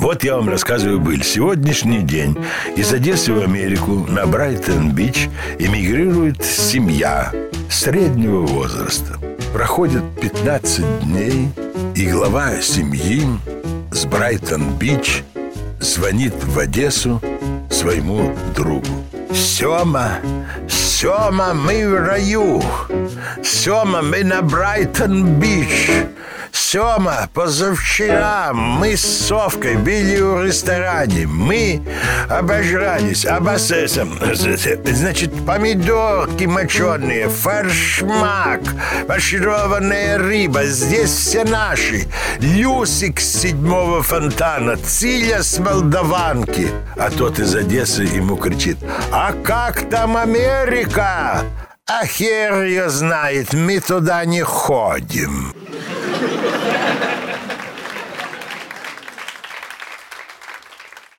Вот я вам рассказываю быль. Сегодняшний день из Одессы в Америку на Брайтон-Бич эмигрирует семья среднего возраста. Проходит 15 дней, и глава семьи с Брайтон-Бич звонит в Одессу своему другу. Сема, Сема, мы в раю. Сема, мы на Брайтон-Бич. Сема, позавчера мы с Совкой били в ресторане. Мы обожрались, обоссесом. Значит, помидорки моченые, фаршмак, фаршированная рыба. Здесь все наши. Люсик с седьмого фонтана, Циля с Молдаванки. А тот из Одессы ему кричит, а как там Америка? А хер ее знает, мы туда не ходим.